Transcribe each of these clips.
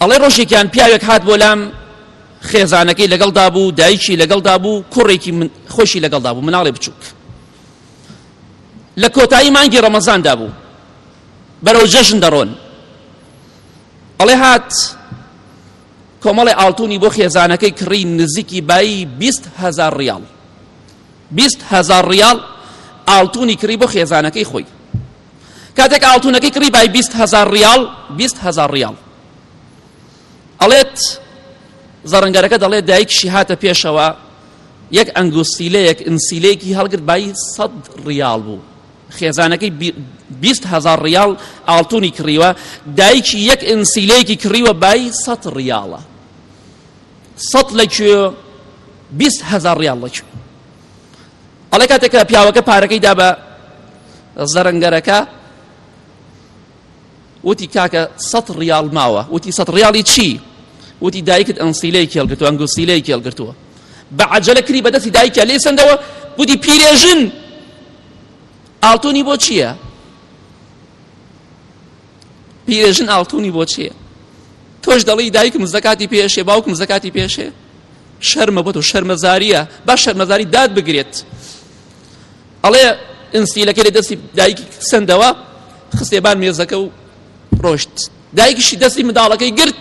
ئەڵێ ڕۆژێکیان پیاوێک هات بۆ لام خێزانەکەی لەگەڵدا بوو دایکی لەگەڵدا بوو کوڕێکی خۆشی لەگەڵدا بوو مناڵێ بچووک لە کۆتایی مانگی ڕەمەزاندا بوو بەرەو جەژن دەڕۆن ئەڵێ هات کۆمەڵی ئاڵتونی بۆ خێزانەکەی کڕی نزیکی بایی بیست هزار ڕیاڵ بیست هزار ڕیاڵ ئاڵتونی کڕی بۆ خێزانەکەی خۆی کاتێک ئاڵتونەکەی کڕی بای بیست هەزار ڕیاڵ بیست هەزار ڕیاڵ ئەڵێت زەڕەنگەرەکە دەڵێت دایکشی هاتە پێشەوە یەک ئەنگوستیلەیەک ئینسیلەیەکی هەڵگرت بای سەد ڕیاڵ بوو خێزانەکەی بیست هزار ڕیاڵ ئاڵتونی کڕیوە دایکی یەک ئینسیلەیەکی کڕیوە بای سە ڕیاڵە سە لە کوێ بیست هزار ڕیاڵ لە کوێ ئەڵێ کاتێک کە پیاوەکە پارەکەی دا بە زەرەنگەرەکە وتی کاکە سەد ڕیال ماوە وتی سەد ڕیالی چی وتی دایکت ئەنسیلەی کێڵگرتووە ئەنگوسیلەی کێڵگرتووە بە عجلە کری بەدەستی دایکە لێ سندەوە وتی پیرێژن ئاڵتونی بۆ چییە پیرێژن ئاڵتونی بۆ چیە تۆش دەڵی دایکم زەکاتی پێشێ باوکم زەکاتی پێشێ شەرمە بۆ تۆ شەرمەزاریە با شەرمەزاری داد بگرێت ئەڵێ ئینسیلەکە لە دەستی دایکی سندەوە خستێبان مێزەکە و ڕۆشت دایکیشی دەستی منداڵەکەی گرت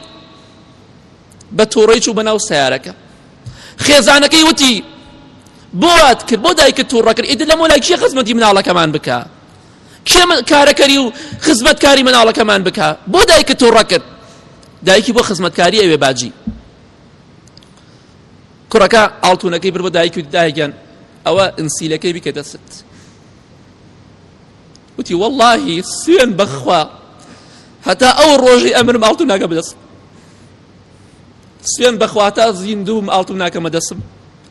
بە تۆڕی چوو بەناو سیارەکە خێزانەکەی وتی بۆات کرد بۆ دایکە تووڕەکرد ئیدە لەمۆ لایکیە خزمەتی مناڵەکەمان بکە کێ کارەکەری و خزمەتکاری مناڵەکەمان بکا بۆ دایکت و ڕەکت دایکی بۆ خزمەتکاری ئەوێ باجی کوڕەکە ئاڵتونەکەی بر بۆ دایکی و دایگەن ئەوە ئینسیلەکەی بکە دەست وتی واللهی سوێن بەخوا هەتا ئەو ڕۆژی ئەمرم ئاڵتون ناگە بدەست سوێن بەخواتا زیندوم ئاڵتون ناکەمە دەسم